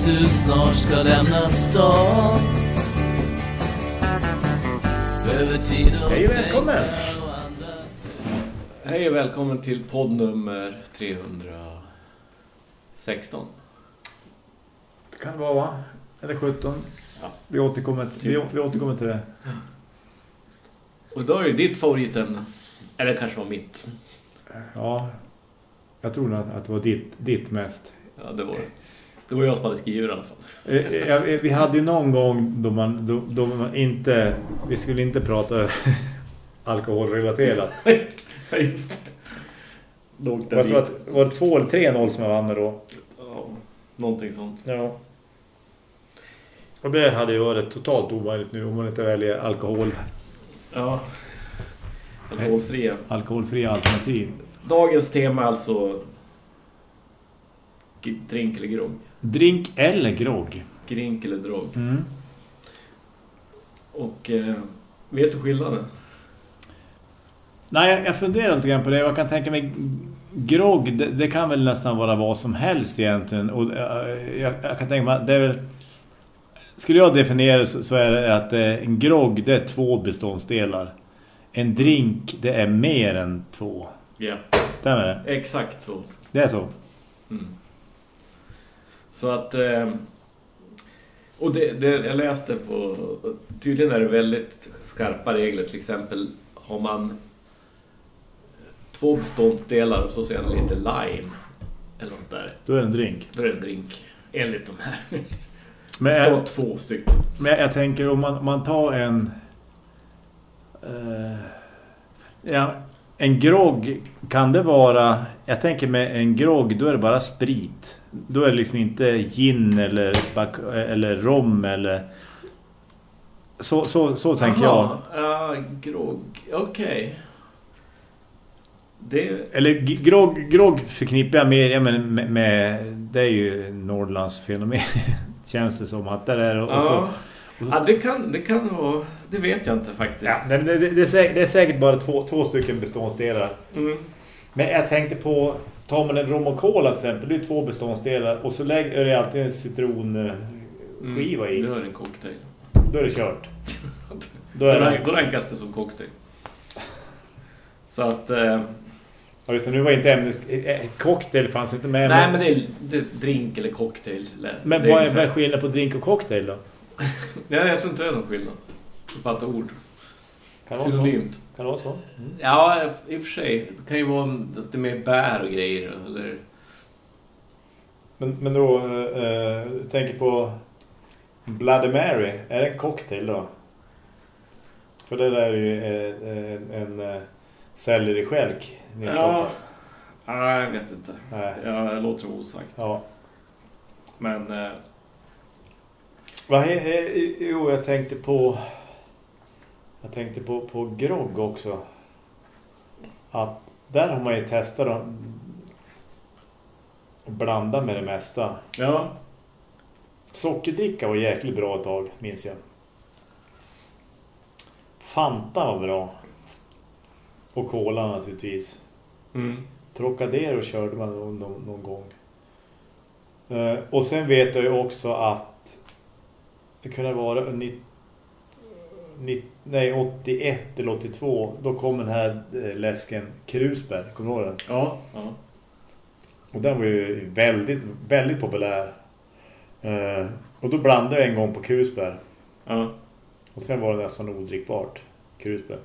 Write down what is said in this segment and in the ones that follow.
att du snart ska lämna stan Behöver tid att Hej och välkommen. Hej och välkommen till podd nummer 316. Det kan det vara va? Eller 17. Ja. Vi, återkommer, vi, vi återkommer till det. Och då är det ditt favoritämne. Eller kanske var mitt. Ja, jag tror nog att, att det var ditt, ditt mest. Ja, det var det. Det var jag som hade skrivit i alla fall. Eh, eh, ja, Vi hade ju någon gång då man, då, då man inte... Vi skulle inte prata alkoholrelaterat. Ja, just det. Jag tror att var det 2 eller 3-0 som jag vann då. Ja, någonting sånt. Ja. Och det hade ju varit totalt omöjligt nu om man inte väljer alkohol, Ja. Alkoholfria. alkoholfria alternativ. Dagens tema är alltså drink eller grogg. Drink eller grogg. Grink eller drogg. Mm. Och eh, vet du skillnaden? Nej, jag, jag funderar lite grann på det. Jag kan tänka mig grogg, det, det kan väl nästan vara vad som helst egentligen. Och eh, jag, jag kan tänka mig att det är väl... Skulle jag definiera så, så är det att eh, en grogg det är två beståndsdelar. En drink det är mer än två. Ja, Stämmer det? exakt så. Det är så. Mm. Så att... Eh, och det, det, jag läste på... Tydligen är det väldigt skarpa regler. Till exempel har man två beståndsdelar och så ser man lite lime. Eller något där. Då är det en drink. Då är det en drink. Enligt de här. Men det jag, två stycken. men jag tänker om man, man tar en... eh, ja, en grogg kan det vara... Jag tänker med en grogg, då är det bara sprit. Då är det liksom inte gin eller, bak- eller rom eller... Så, så, så tänker jag. Jaha, Ja, grogg. Okej. Det... Eller grogg, grogg förknippar jag mer ja, men med, med... Det är ju Nordlands fenomen. Känns det som att det är... Och, och så, Ja. ja, det kan, det kan vara... Det vet jag inte faktiskt. Ja, det, det, det, är säkert, det är säkert bara två, två stycken beståndsdelar. Mm. Men jag tänkte på, tar man en rom och cola till exempel, det är två beståndsdelar. Och så lägger det alltid en citronskiva Mm, i. Det är en cocktail. Då är det kört. Då Då, är det... då rankas det som cocktail. Så att... Eh, Ja, just det, nu var inte ämnet... eh, Cocktail fanns inte med. nej, men det är, det är drink eller cocktail. men det vad är, ungefär- skillnaden på drink och cocktail då? Ja, jag tror inte det är någon skillnad. Ett ord. Kan det? Synonymt. Kan det vara så? Ja, i och för sig. Det kan ju vara att det är med bär och grejer. Eller... Men, men då, eh, tänker på Bloody Mary. Är det en cocktail då? För det där är ju eh, en, en eh, selleri-skälk Ja. nedstoppad. Nej, jag vet inte. Nej. Jag låter det osagt. Ja. Men... Eh, Vad he, he, jo, jag tänkte på jag tänkte på, på grogg också. Att där har man ju testat att blanda med det mesta. ja. Sockerdricka var jäkligt bra ett tag, minns jag. Fanta var bra. Och cola naturligtvis. Mm. Trocadero körde man någon, någon, gång. Eh, och sen vet jag ju också att det kunde vara ni, ni, nej, 81 eller 82. Då kom den här eh, läsken Krusberg. Kommer du ihåg den? Ja. ja. Och den var ju väldigt, väldigt populär. Eh, och då blandade jag en gång på Krusberg. ja. Och sen var det nästan odrickbart. Krusberg.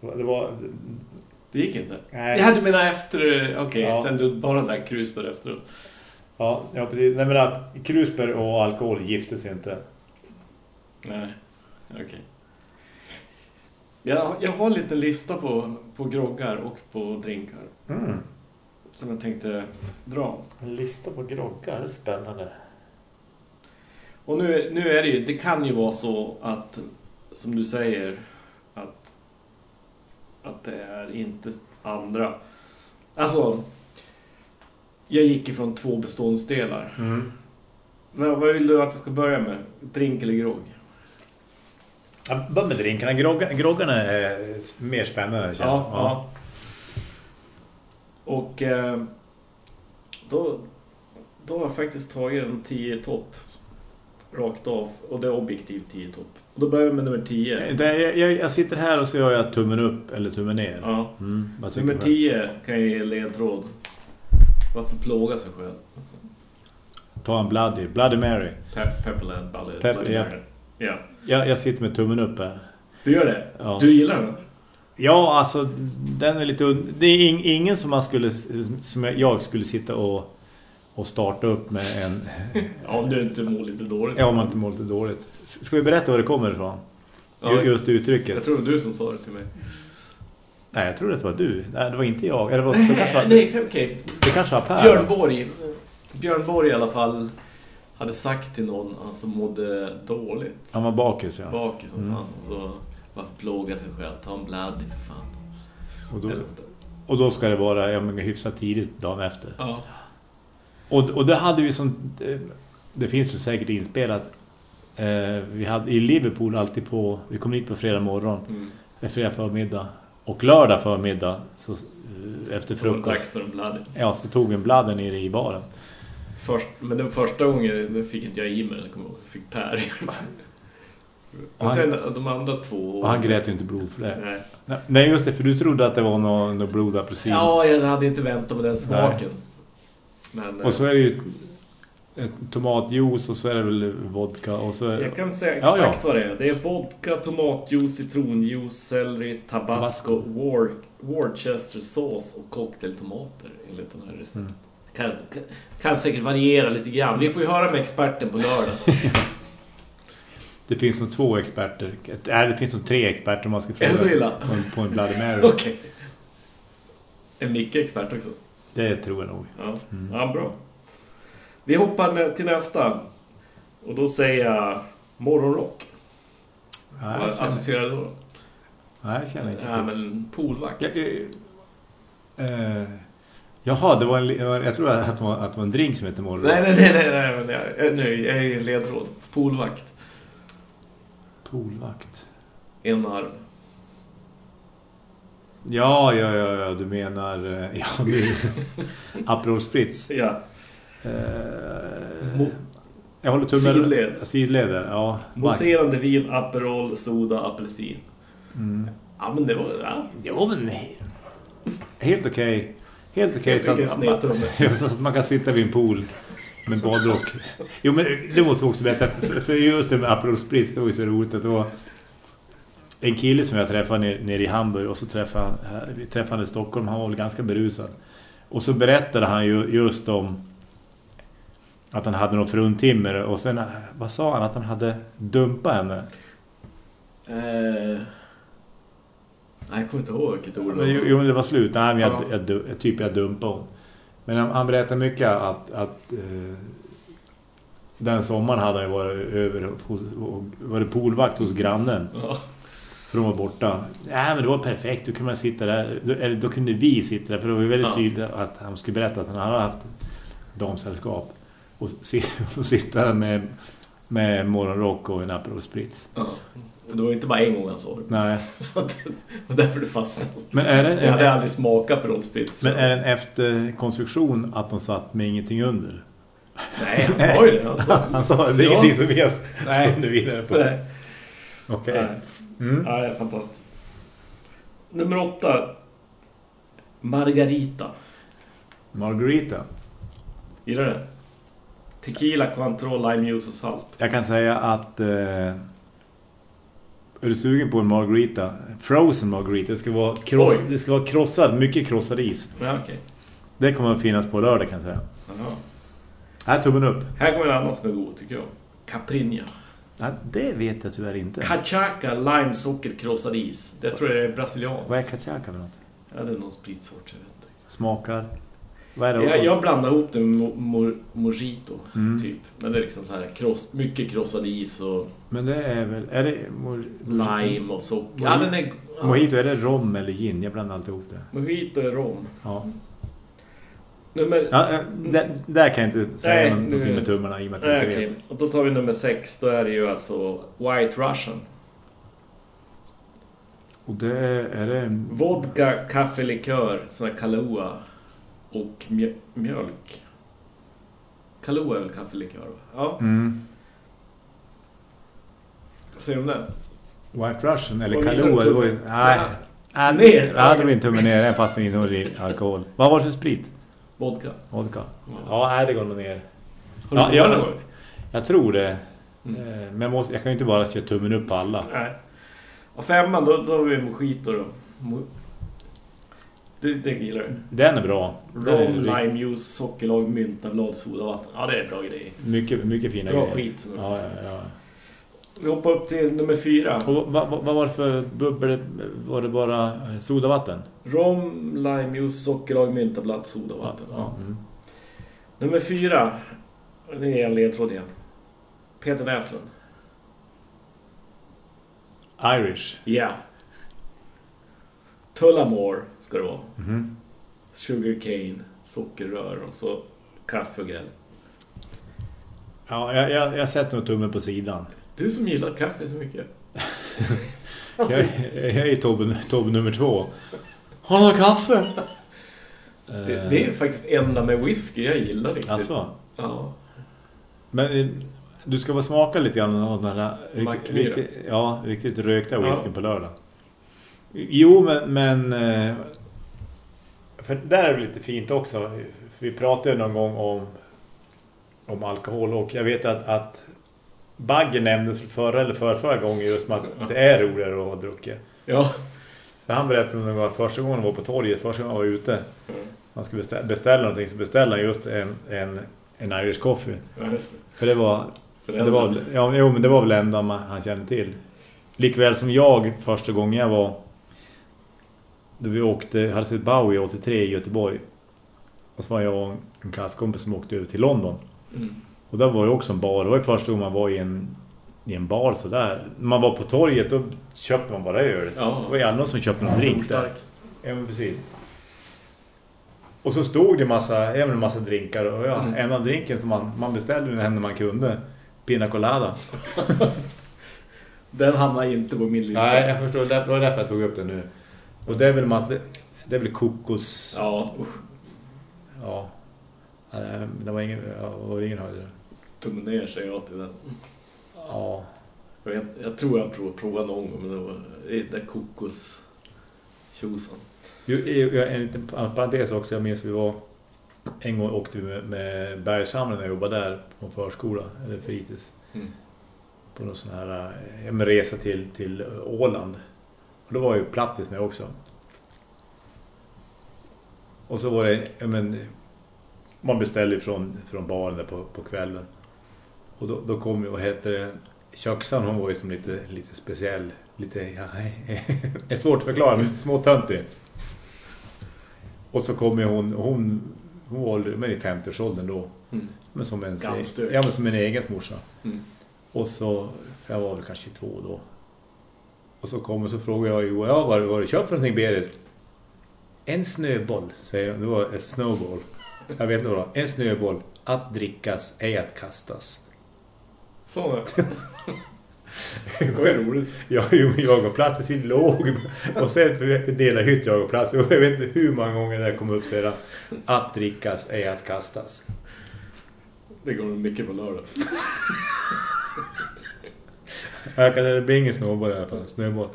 Det var... Det gick inte. nej. Jag hade menat efter... Okej, Ja. sen du bara drack krusbär efteråt. Ja, ja, precis. Nej, men att Krusberg och alkohol gifte sig inte. Nej, okej. Jag, jag har en liten lista på, på groggar och på drinkar. Mm. Som jag tänkte dra. En lista på groggar, spännande. Och nu, nu är det ju... Det kan ju vara så att... Som du säger... Att... Att det är inte andra. Alltså... Jag gick ifrån två beståndsdelar. Mm. Vad vad vill du att jag ska börja med? Drink eller grogg? Ja, börja med drinkarna. Grogga, groggarna är mer spännande. Känns. Ja, ja. Och eh, då, Då har jag faktiskt tagit en 10 topp. Rakt av. Och det är objektivt 10 topp. Och då börjar vi med nummer 10. Det- Jag, jag, jag sitter här och så gör jag tummen upp eller tummen ner. Ja. Mm, Nummer du? 10 kan jag ge ledtråd. Varför plåga sig själv? Ta en Bloody. Bloody Mary. Pe- Pepperland Ballet. Pep- Bloody. Mary. Ja. Jag, jag sitter med tummen upp här. Du gör det? Ja. Du gillar den? Ja, alltså den är lite det är ing- ingen som man skulle som jag skulle sitta och och starta upp med en Ja, om du inte mår lite dåligt. ja, om man inte mår lite dåligt. Ska vi berätta var det kommer ifrån? Ja, Just uttrycket. Jag tror det var du som sa det till mig. Nej, jag tror det var du. Nej, det var inte jag. Eller var, det, kanske var, Nej, okej. det kanske var Per. Björn Borg. Björn Borg i alla fall hade sagt till någon han som mådde dåligt. Han var bakis, ja. Bakis som Mm. fan. Så, varför plåga sig själv? Ta en bloody för fan. Och då, och då ska det vara ja, men, hyfsat tidigt dagen efter. Ja. Och, och det hade vi som... eh, Det finns väl säkert inspelat. Eh, vi hade i Liverpool alltid på... Vi kom hit på fredag morgon. Mm. Fredag förmiddag. Och lördag förmiddag. Så, eh, efter frukost. dags för en bloody. Ja, så tog vi en bladden nere i baren. Först, men den första gången då fick inte jag i mig den, kommer jag ihåg. Fick Per. Men Han- sen de andra två... Och han grät ju inte blod för det. Nej. Nej, just det. För du trodde att det var någon, någon blodapelsin. Ja, jag hade inte väntat på den smaken. Men, Och så är det ju tomatjuice och så är det väl vodka och så... Jag kan säga Ja, exakt ja. vad det är. Det är vodka, tomatjuice, citronjuice, selleri, tabasco, War, Worcester sås och cocktailtomater enligt den här receptet. Mm. Kan, kan, kan säkert variera lite grann. Vi får ju höra med experten på lördag. Det finns nog två experter. Nej, det finns nog tre experter om man ska fråga på en, på en Bloody Mary. Okej. Är Micke expert också? Det tror jag nog. Ja, Mm. ja bra. Vi hoppar till nästa. Och då säger jag morgonrock. Nej, Vad jag associerar du då? nej, jag känner inte Ja, till. men poolvakt. Jag, eh, eh, jaha, det var en, jag tror att det var, att det var en drink som heter morgon. Nej, nej, nej, nej, nej, jag, jag- nu, jag är en ledtråd. Poolvakt. Poolvakt. En arm. Ja, ja, ja, ja, du menar... eh, Ja, du... Aperol Spritz. Ja. Eh, jag håller tummen... Sidled. Sidled, ja. Vakt. Mousserande vin, Aperol, soda, apelsin. Mm. Ja, men det var... Ja. Jo, men nej. Helt okej. Helt okej. Helt så, så att man kan sitta vid en pool med badrock. Jo, men det måste vi också berätta. För, för just det med Aperol Spritz, det var ju så roligt att det var en kille som jag träffade nere, nere i Hamburg och så träffade han, vi träffade han i Stockholm, han var väl ganska berusad. Och så berättade han ju just om att han hade någon fruntimmer och sen, vad sa han? Att han hade dumpat henne. Eh... Nej, jag kommer inte ihåg vilket ord det var. jo, det var slut. Nej, men jag, Ja. jag, du- typ jag dumpade hon. Men han, han berättade mycket att, att eh, den sommaren hade han varit över hos, varit poolvakt hos grannen. Ja. För de var borta. Nej, men det var perfekt. Då kunde man sitta där. Då, eller då kunde vi sitta där. För det var väldigt Ja. tydligt att han skulle berätta att han hade haft damsällskap. Och, och sitta där med, med morgonrock och en Aperol Spritz. ja. Och Det var inte bara en gång han sa det. Nej. Så att, det var därför det fastnade. Men är det, Jag hade aldrig smakat Aperol Spritz. Men är det en efterkonstruktion att de satt med ingenting under? Nej, han sa ju det. Han sa, Han sa det är Ja. ingenting som vi har Nej. spunnit vidare på. Nej. Okej. Nej. Mm. Ja, det är fantastiskt. Nummer åtta. Margarita. Margarita. Gillar du det? Tequila, Cointreau, lime juice och salt. Jag kan säga att eh, är du sugen på en margarita? Frozen margarita. Det ska vara, kross, det ska vara krossad, mycket krossad is. Ja, okej. Det kommer att finnas på lördag kan jag säga. Jaha. Här tummen upp. Här kommer en annan som är god tycker jag. Caprinha. Ja, det vet jag tyvärr inte. Cachaca, lime, socker, krossad is. Det tror jag är brasilianskt. Vad är cachaca för något? Ja, det är någon spritsort, jag vet inte. Smakar? Jag, jag blandar ihop det med mo, mo, mojito, Mm. typ. Men det är liksom så här kross, mycket krossad is och Men det är väl... Är det mo, lime och socker. Ja, den är... Ja, Mojito, är det rom eller gin? Jag blandar alltid ihop det. mojito är rom. Ja. Nummer... Ja, där, där kan jag inte säga Nej, någonting nu- med tummarna i och med att jag Nej, inte okej. Och då tar vi nummer sex. Då är det ju alltså White Russian. Och det är, är det... Vodka, kaffe, likör, sån här Kahlua och mjö- mjölk. Kahlua är väl kaffelikör? Ja, Mm. vad säger du om den? White Russian eller Kahlua, det var ju... Nej. Nej, Ner. Ja, det var en tumme ner. Den fast den innehåller alkohol. Vad var det för sprit? Vodka. Vodka. Ja. Ja, nej, det går nog ner. Har Ja, jag- gång? Jag tror det. Mm. Eh, Men jag, måste, jag kan ju inte bara köra tummen upp på alla. Nej. Och femman, då, har vi mojito då. Det, det gillar du. Den är bra. Den Rom, rik- lime juice, sockerlag, myntablad, sodavatten. Ja, det är bra grejer. Mycket, mycket fina Bra grejer. skit. Som Ja, ja, ja. Vi hoppar upp till nummer fyra. Och vad, vad, vad var det för bubbel? Var det bara sodavatten? Rom, lime juice, sockerlag, myntablad, sodavatten. Ja. Mm. Nummer fyra. Det är en ledtråd igen. Peter Näslund. Irish. Ja. Tullamore ska det vara. Mhm. Sugar cane, sockerrör och så kaffe och grädde. Ja, jag, jag, jag sätter nog tummen på sidan. Du som gillar kaffe så mycket. Jag, jag är Tobbe, Tobbe nummer två. Har du kaffe? Det, det är faktiskt enda med whisky jag gillar riktigt. Alltså, Ja. men eh, du ska bara smaka lite grann av den här riktigt, ja, riktigt rökta Ja. whisky på lördag. Jo, men, men eh, för där är det lite fint också. Vi pratade någon gång om om alkohol och jag vet att, att Bagge nämndes förra eller förra, förra gången just med att det är roligare att ha druckit. Ja. För han berättade någon gång att första gången han var på torget, första gången han var ute, han skulle beställa, beställa någonting så beställde han just en, en, en Irish coffee. Ja, just det. För det var, det var, ja, jo, men det var väl det enda man, han kände till. Likväl som jag första gången jag var då vi åkte, hade sett Bowie 83 i Göteborg. Och så var jag och en klasskompis som åkte över till London. Mm. Och där var det också en bar. Det var ju första gången man var i en, i en bar sådär. När man var på torget då köpte man bara öl. Ja. Det var ju andra som köpte någon drink där. Ja, precis. Och så stod det massa, även en massa drinkar. Och ja, Mm. en av drinken som man, man beställde när man kunde. Pina colada. Den hamnar inte på min lista. Nej, jag förstår. Det var därför jag tog upp det nu. Och det är väl massa, det är väl kokos. Ja. Ja. Ja, Det var ingen, ja, det var ingen höjdare. tummen ner säger jag till den. Ja. Jag, vet, jag tror jag prov, provade någon gång, men det var det där kokos tjosan. Jag- En liten parentes också. Jag minns vi var en gång åkte vi med, med Bergshamnen när jag jobbade där på förskola eller fritids. Mm. på någon sån här eh, ja, men resa till, till eh, Åland. Och då var ju plattis med också. Och så var det, ja, men, man beställde från, från baren på, på kvällen. Och då, då kom ju, vad heter det, köksan hon var ju som lite, lite speciell. Lite, ja, är svårt att förklara, men lite småtöntig. Och så kom ju hon, hon, hon var men i 50-årsåldern då. Mm. Men som en, ja, men som en egen morsa. Mm. Och så, för jag var väl kanske 22 då. Och så kommer så frågar jag Johan, ja, vad har du köpt för någonting Berit? En snöboll, säger hon. Det var en snowball. Jag vet inte vad det. En snöboll. Att drickas, ej att kastas. Så nu. Det var roligt. Jag, jag och Plattis vi låg och sen delade hytt jag och Plattis. Jag vet inte hur många gånger det kom upp sedan. Att drickas, ej att kastas. Det går mycket på lördag. Jag kan, det blir ingen snowboll i alla fall. Snöboll.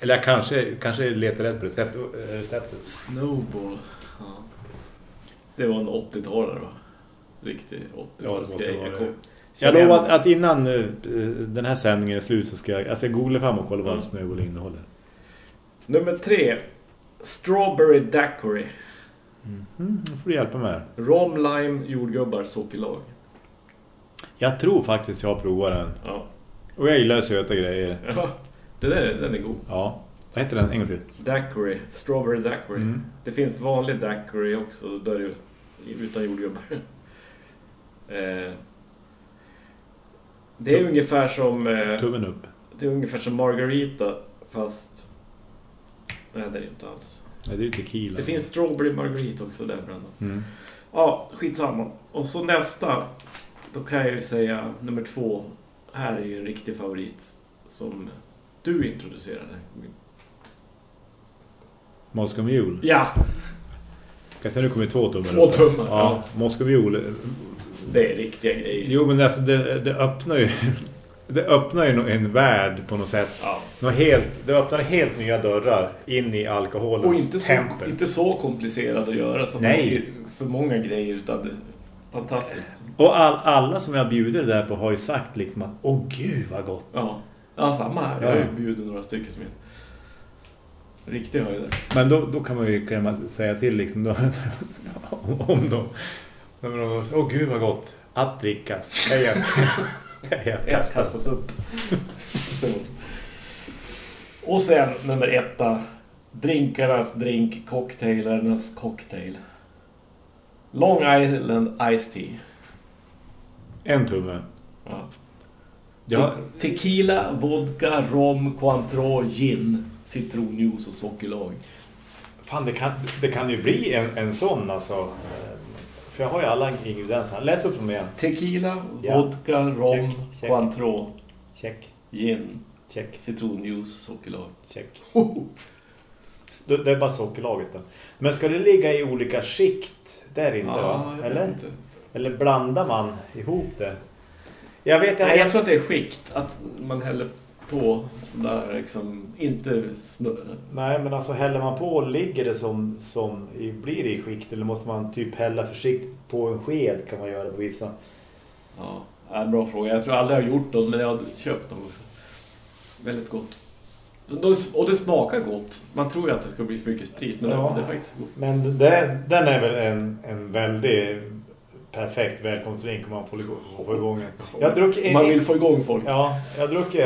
Eller jag kanske, kanske letar rätt på recept, receptet. Snowball. Ja. Det var en 80-talare va? Riktig Ja, det måste grej. vara Jag lovar att, att innan eh, den här sändningen är slut så ska jag, alltså jag googla fram och kolla vad Mm. snöboll innehåller. Nummer tre. Strawberry Daiquiri. Mm, då får du hjälpa här. Rom, lime, jordgubbar, sockerlag. Jag tror faktiskt jag har provat den. Ja. Och jag gillar söta grejer. ja. Det där, den är god. Ja. Vad heter den? En gång till. Daiquiri. Strawberry Daiquiri. Mm. Det finns vanlig daiquiri också. Då är det utan jordgubbar. eh, det är ungefär som... Eh, Tummen upp. det är ungefär som margarita. Fast... Nej, det är det inte alls. Nej, det är ju tequila. Det finns strawberry margarita också där bland Mm. Ja, skitsamma. Och så nästa. Då kan jag ju säga nummer två. Här är ju en riktig favorit. Som du introducerade. Moscow Mule. Ja! Kan se nu kommer två tummar Två upp. tummar, Ja, ja. Moskoviol. Det är riktiga grejer. Jo, men alltså det, det öppnar ju det öppnar ju en värld på något sätt. Ja. Något helt, det öppnar helt nya dörrar in i alkoholens Och inte så, tempel. inte så komplicerat att göra som Nej. för många grejer utan det fantastiskt. Och all, alla som jag bjuder där på har ju sagt liksom att åh gud vad gott. Ja, ja samma här. Jag har ju bjudit några stycken som är riktiga höjder. Men då, då kan man ju man säga till liksom då, om, då. Åh gud vad gott. Att drickas. Är att Ett kasta. kastas upp. Och sen nummer etta. Drinkarnas drink, cocktailernas cocktail. Long Island Iced Tea. En tumme. Ja. Ja, Te- Tequila, vodka, rom, cointreau, gin, citronjuice och sockerlag. fan det kan, det kan ju bli en, en sån alltså. För jag har ju alla ingredienser. Läs upp dem igen. Tequila, Ja. vodka, rom, Check, check. cointreau, Check, gin, check, citronjuice, sockerlag. check. Det det är bara sockerlaget då. Men ska det ligga i olika skikt? Där inte va? jag vet Eller? inte. Eller blandar man ihop det? Jag vet jag, jag tror att det är skikt. Att man häller på sådär liksom, inte snurr. Nej men alltså häller man på ligger det som, som blir det i skikt eller måste man typ hälla försiktigt på en sked kan man göra på vissa. Ja, är en bra fråga. Jag tror aldrig jag har gjort dem, men jag har köpt dem. Väldigt gott. Och det smakar gott. Man tror ju att det ska bli för mycket sprit, men Ja. det är faktiskt gott. Men det, den är väl en, en väldigt perfekt välkomstdrink om man får, får igång. Jag druckit Man vill få igång folk. Ja, jag druckit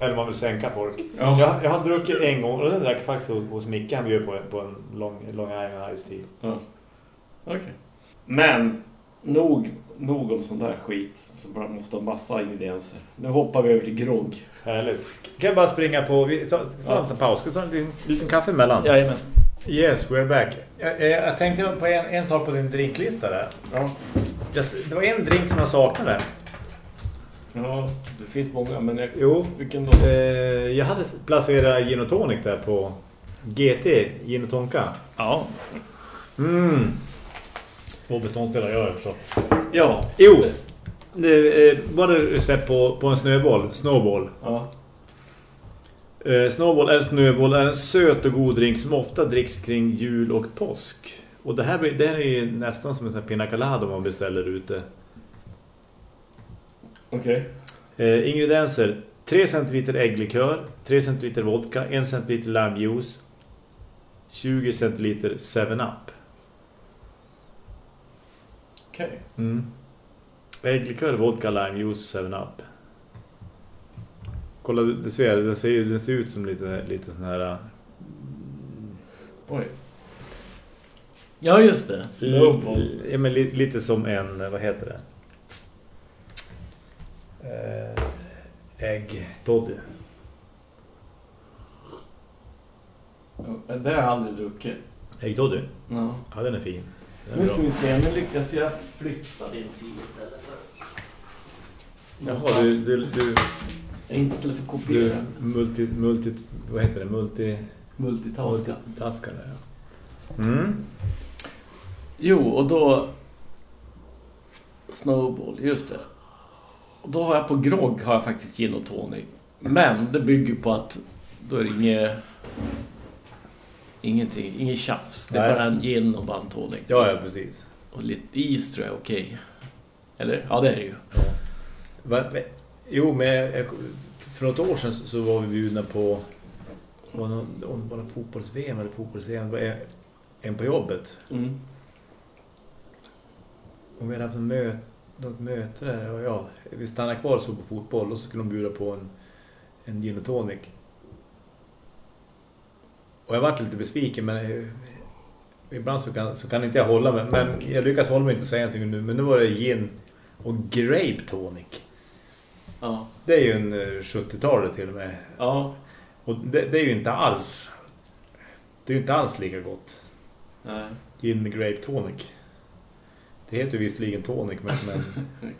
eller man vill sänka folk. Ja. Jag, jag har druckit en gång och den drack faktiskt hos, Micke. Han bjöd på, på en lång, lång Island Ice Tea. Ja. Okej. Men, nog, nog om sån där skit. Så bara måste ha massa ingredienser. Nu hoppar vi över till grogg. Härligt. Kan jag bara springa på... Vi tar, tar Ja. en paus. Ska vi ta en liten kaffe emellan? Jajamän. Yes, we're back. Jag, jag, jag tänkte på en, en sak på din drinklista där. Ja. Det var en drink som jag saknade. ja, det finns många, men jag, Jo. vilken då? Eh, jag hade placerat gin och tonic där på GT, gin och tonka. Ja. Mm. Två beståndsdelar gör jag förstås. Ja. Jo. Det eh, var det recept på, på en snöboll, snowball. Ja. Eh, snowball eller snöboll är en söt och god drink som ofta dricks kring jul och påsk. Och det här, blir- det här är nästan som en sån här pina colada man beställer ute. Okej. Eh, ingredienser. 3 centiliter ägglikör, 3 centiliter vodka, 1 centiliter limejuice, 20 centiliter 7-Up. Okej. Mm. Ägglikör, vodka, limejuice, 7-Up. Kolla, du ser, den ser, den ser ut som lite, lite sån här... äh, Oj. Ja, just det. Snowball. Ja, men li, lite som en, vad heter det? Eh, äggtoddy. Ja, Det har jag aldrig druckit. Äggtoddy? Ja. Ja, den är fin. Den är Nu bra. ska vi se, nu lyckas jag flytta din fil istället för... Jaha, du, du, du, Inte istället för du kopiera. multi, multi, vad heter det? Multi, Multitaska. multitaskar där, ja. Mm. Jo, och då... Snowball, just det. Och då har jag på grogg har jag faktiskt gin och tonic. Men det bygger på att då är det inget... Ingenting, ingen tjafs. Det är Nej. bara en gin och bara en tonic. Ja, ja, precis. Och lite is tror jag är okej. Eller? Ja, det är det ju. Va, jo, men jag, för något år sedan så var vi bjudna på var någon- var det fotbolls-VM eller fotbolls-VM. Var en på jobbet. Mm. Och vi hade haft en möte, något möte där. Och ja, vi stannade kvar och såg på fotboll och så skulle de bjuda på en, en gin och tonic. Och jag var lite besviken men eh, ibland så kan, så kan inte jag hålla mig. Men jag lyckas hålla mig inte säga någonting nu. Men nu var det gin och grape tonic. Ja. Det är ju en eh, 70-talet till och med. Ja. Och det, det är ju inte alls det är ju inte alls lika gott. Nej. Gin med grape tonic. Det heter ju visserligen tonic men, men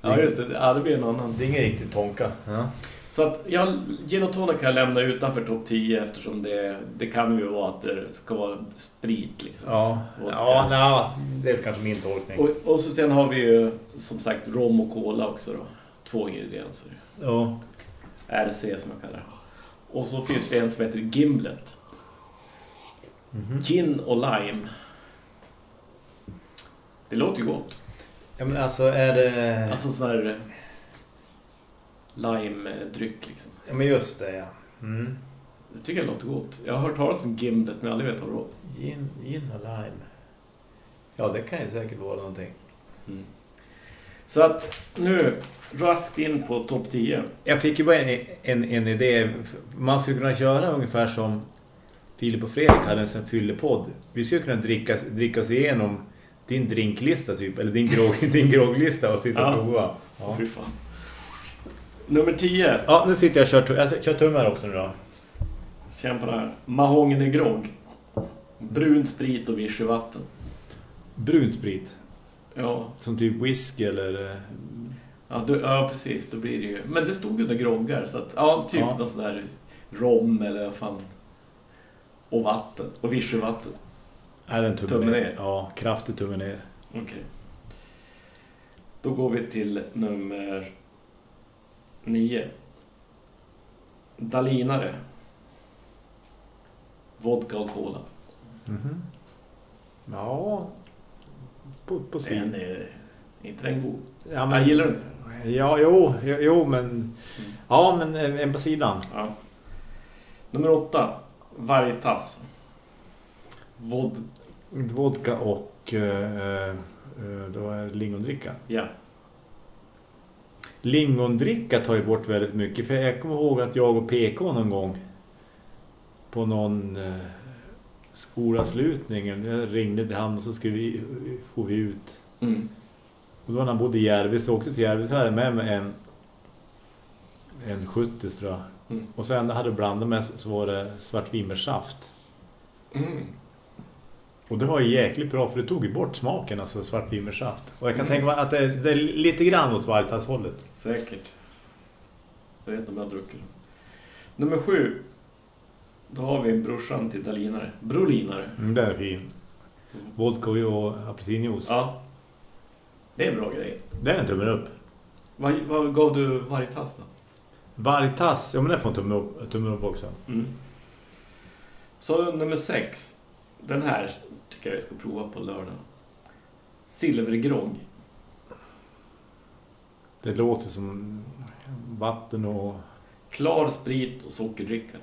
Ja, just det. Ja, det blir en annan. det är ingen riktigt tonka. Ja. Så att ja, gin och tonic kan jag lämna utanför topp 10 eftersom det, det kan ju vara att det ska vara sprit liksom. Ja, Vodka. ja nej, det är kanske min tolkning. Och, och så sen har vi ju som sagt rom och cola också då. Två ingredienser. Ja. RC som jag kallar det. Och så finns det en som heter Gimlet. Mhm. Gin och lime. Det låter ju gott. ja, men alltså är det... Alltså sån här eh, lime-dryck liksom. Ja, men just det, ja. Mm. Det tycker jag låter gott. Jag har hört talas om Gimlet men jag aldrig vet vad det var. Gin, gin och lime. Ja, det kan ju säkert vara någonting. Så att nu raskt in på topp 10. Jag fick ju bara en, en, en idé. Man skulle kunna köra ungefär som Filip och Fredrik hade en sån fyllepodd. Vi skulle kunna dricka, dricka oss igenom din drinklista typ. Eller din, grogg, din grogglista och sitta och Ja. prova. Ja. Fy fan. Nummer 10. ja, nu sitter jag och kör, jag kör tummar också nu då. Känn på det här. Mahogny grogg. Brun sprit och vichyvatten. Brun sprit. Ja, Som typ whisky eller... eh, ja, du, ja, precis. Då blir det ju... Men det stod ju under groggar. Så att, ja, typ Ja. någon sån där rom eller vad fan. Och vatten. Och vichyvatten. Är det en tumme, Tumme ner? ner. Ja, kraftig tumme ner. Okej. Då går vi till nummer 9. Dalinare. Vodka och cola. Mhm. Ja, på, på Den sin. är inte den god. Ja, Jag gillar den. Ja, jo, jo, men... Ja, men en en på sidan. Ja. Nummer 8. Vargtass. Vod... Vodka och eh, eh, då är lingondricka. Ja. Lingondricka tar ju bort väldigt mycket. För jag kommer ihåg att jag och PK någon gång på någon eh, skolavslutning. Jag ringde till han och så skulle vi, får vi ut. Mm. Och då när han bodde i Järvis så åkte till Järvis så hade med mig en en 70 tror jag. Mm. Och så enda hade blandat med så var det svartvinbärssaft. Mm. Och det var jäkligt bra för det tog ju bort smaken, alltså svartvinbärssaft. Och jag kan Mm. tänka mig att det, det är lite grann åt vargtasshållet. Säkert. Jag vet inte om jag druckit. Nummer 7. Då har vi brorsan till dalinare. Brolinare. Mm, det är fin. Vodka och apelsinjuice. Ja. Det är en bra grej. Det är en tumme upp. Vad, vad gav du varje tass då? Vargtass, ja men det får en tumme upp, tumme upp också. Mm. Så nummer 6. Den här tycker jag vi ska prova på lördag. Silvergrogg. Det låter som vatten och... Klar sprit och sockerdricka.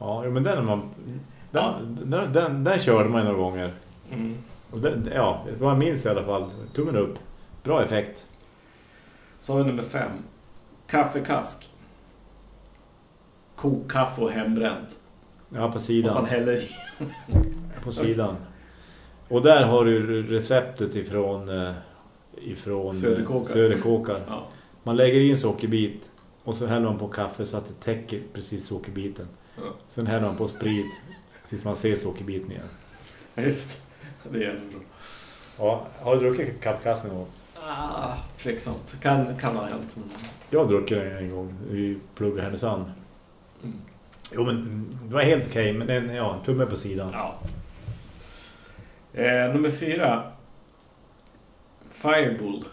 Ja, men den, man, den, Ja. den, den, den körde man några gånger. Mm. Och den, ja, vad jag minns i alla fall. Tummen upp. Bra effekt. Så har vi nummer 5. Kaffekask. Kokkaffe och hembränt. Ja, på Och man sidan. häller. På sidan. Och där har du receptet ifrån, eh, ifrån eh, Söderkåkar. Söderkåkar. Ja. Man lägger in sockerbit och så häller man på kaffe så att det täcker precis sockerbiten. Sen häller man på sprit tills man ser sockerbiten igen. Ja, Just det. Är bra. Ja, har du druckit kaffekast någon gång? Ah, tveksamt. Kan, kan ha hänt. Men... Jag druckit den en gång. Vi pluggade Härnösand. Mm. Jo, men det var helt okej. men en, ja, en tumme på sidan. Ja. Eh, nummer fyra. Firebull.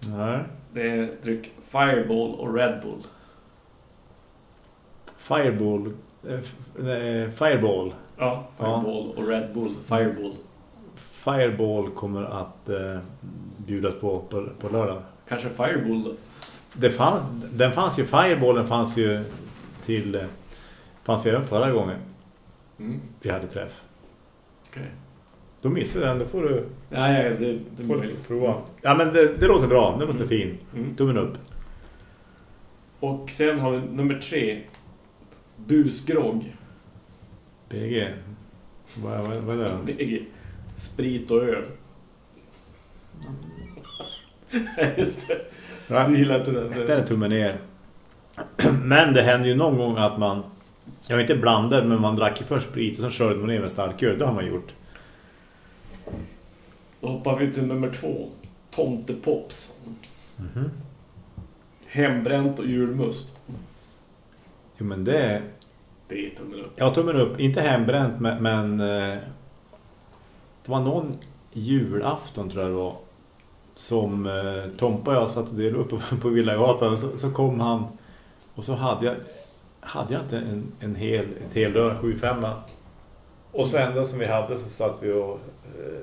Nej. Det är dryck Fireball och Red Bull. Fireball. Eh, eh, fireball. Ja, Fireball och Red Bull. Fireball. Fireball kommer att eh, bjudas på, på på lördag. Kanske Fireball då? Det fanns, den fanns ju, Fireballen fanns ju till, eh, fanns ju även förra gången Mm. vi hade träff. Okej. Då missade den, då får du, Ja, ja, det, det får du prova. Ja men det, det låter bra, det låter Mm. fin. Mm. Tummen upp. Och sen har vi nummer tre. Busgrogg. PG. Vad, vad, vad är det? Är sprit och öl. Just det. Ja. Du gillar inte den. Det är tummen ner. Men det hände ju någon gång att man, jag inte blandade, men man drack ju först sprit och sen körde man ner med starköl. Det har man gjort. Då hoppar vi till nummer två. Tomtepops. Mhm. Hembränt och julmust. Jo men det... Det är tummen upp. Jag tummen upp, inte hembränt men... men eh, det var någon julafton tror jag det var. Som eh, Tompa och jag satt och delade upp på, Villagatan. Så, så kom han och så hade jag... Hade jag inte en, en hel, ett heldörr 75 Och så enda som vi hade så satt vi och... Eh,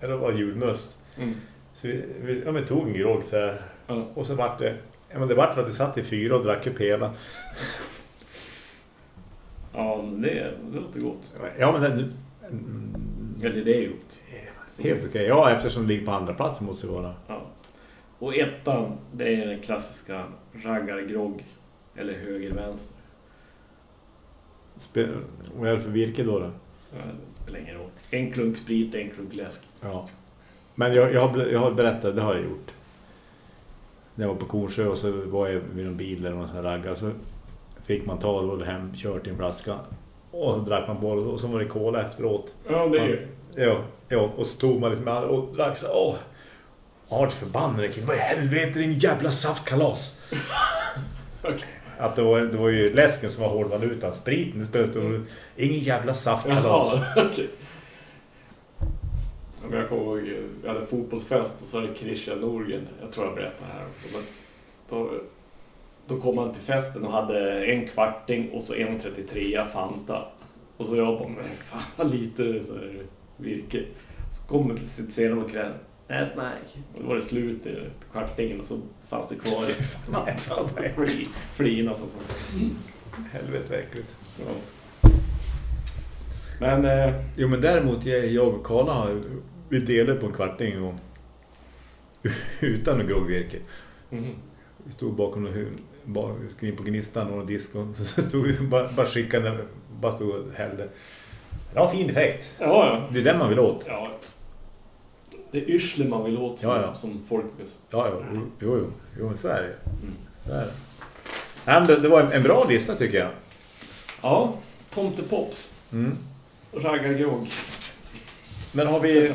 eller var julmust. Mm. Så vi, vi ja, men tog en grogg så här. Ja. Och så vart det... Ja, men det vart för att vi satt i fyra och drack upp hela. Ja, det, låter gott. Ja, men det, mm, Eller det är gott. helt okej. Ja, eftersom det ligger på andra plats måste det vara. Ja. Och ettan, det är den klassiska raggargrogg. Eller höger-vänster. Vad är det för virke då? då? Ja, det spelar ingen roll. En klunk sprit, en klunk läsk. Ja. Men jag, jag, har, jag har berättat, det har jag gjort. När jag var på Kornsjö och så var jag vid någon bil eller någon sån här raggar så fick man ta och hem, kört i en flaska. Och så drack man på det och så var det kola efteråt. Ja, det är ju... Ja, ja, och så tog man liksom och drack så åh. Arts förbannade killen. Vad i helvete, det är en jävla saftkalas. Okej. Att det var, det var ju läsken som var hårdvalutan. Spriten, det stor roll. Ingen jävla saftkalas. Jaha, men Jag kommer ihåg, vi hade fotbollsfest och så hade Christian Norgren, jag tror jag berättade här också, men då, då kom han till festen och hade en kvarting och så en 33 Fanta. Och så jag bara, men fan vad lite så här, virke. Så kom det lite senare på kvällen, nej smack. Och då var det slut i kvartingen och så fanns det kvar i mattan. Fli- Flina som fan. Helvete vad äckligt. Ja. Men... Eh, Jo men däremot jag, jag och Karla har vi delade på en kvarting och utan en groggvirke. mhm. Vi stod bakom vi skulle in på Gnistan och disk och så stod vi bara, bara skickade, bara stod och hällde. Var fin effekt. Ja, ja. Det är den man vill åt. Ja. Det är yrsle man vill åt som, Ja, ja. som folk. Ja, ja, jo, jo, jo, så är det. Mm. Så är det. Nej, det, det var en, en bra lista tycker jag. Ja, Tomtepops. Mm. Raggargrogg. Men har vi...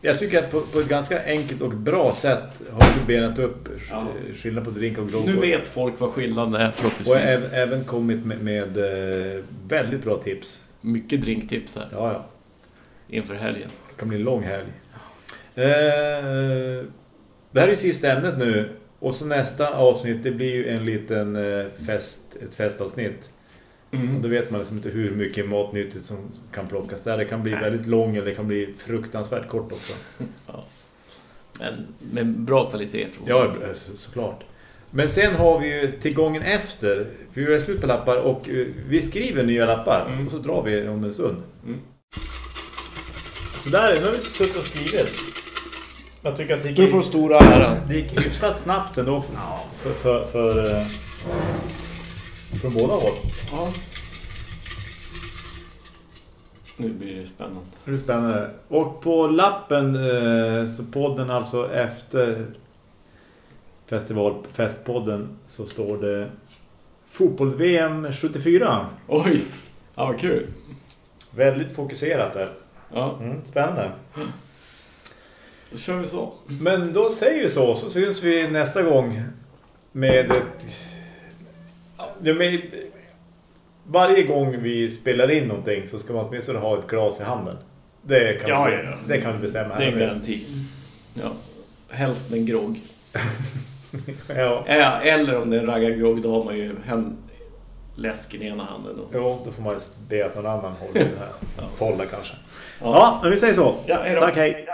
Jag tycker att på, på ett ganska enkelt och bra sätt har du benat upp Ja. skillnad på drink och grogg. Nu vet folk vad skillnaden är Och förhoppningsvis. även, även kommit med, med eh, väldigt bra tips. Mycket drinktips här Ja, ja. inför helgen. Det kan bli en lång helg. Eh, det här är ju sista ämnet nu. Och så nästa avsnitt, det blir ju en liten eh, fest, ett festavsnitt. Och då vet man liksom inte hur mycket matnyttigt som kan plockas där. Det kan bli Nej. väldigt lång eller det kan bli fruktansvärt kort också. Men med bra kvalitet. Ja, så, såklart. Men sen har vi ju till gången efter, för vi har slut på lappar och eh, vi skriver nya lappar Mm. och så drar vi om en stund. Mm. Så där, nu har vi suttit och skrivit. Jag tycker att det gick, Du får stora äran. det gick hyfsat snabbt ändå för, för, för, för, eh, från båda håll. Ja. Nu blir det spännande. Det är spännande. Och på lappen, eh, så podden alltså efter festivalfestpodden så står det fotboll-VM 74. Oj! Ja, vad kul. Väldigt fokuserat där. Ja, Mm, spännande. då kör vi så. Men då säger vi så, så syns vi nästa gång med ett... Ja, med, varje gång vi spelar in någonting så ska man åtminstone ha ett glas i handen. Det kan, Ja, ja, ja. Det kan vi bestämma Det är en garanti. Ja. Helst med en grogg. Ja. Ja, eller om det är en raggargrogg, då har man ju en läsk i ena handen. Och... Jo, då får man be att någon annan håller det här. Ja. Tolla kanske. Ja. Ja, men vi säger så. Ja. Tack, hej.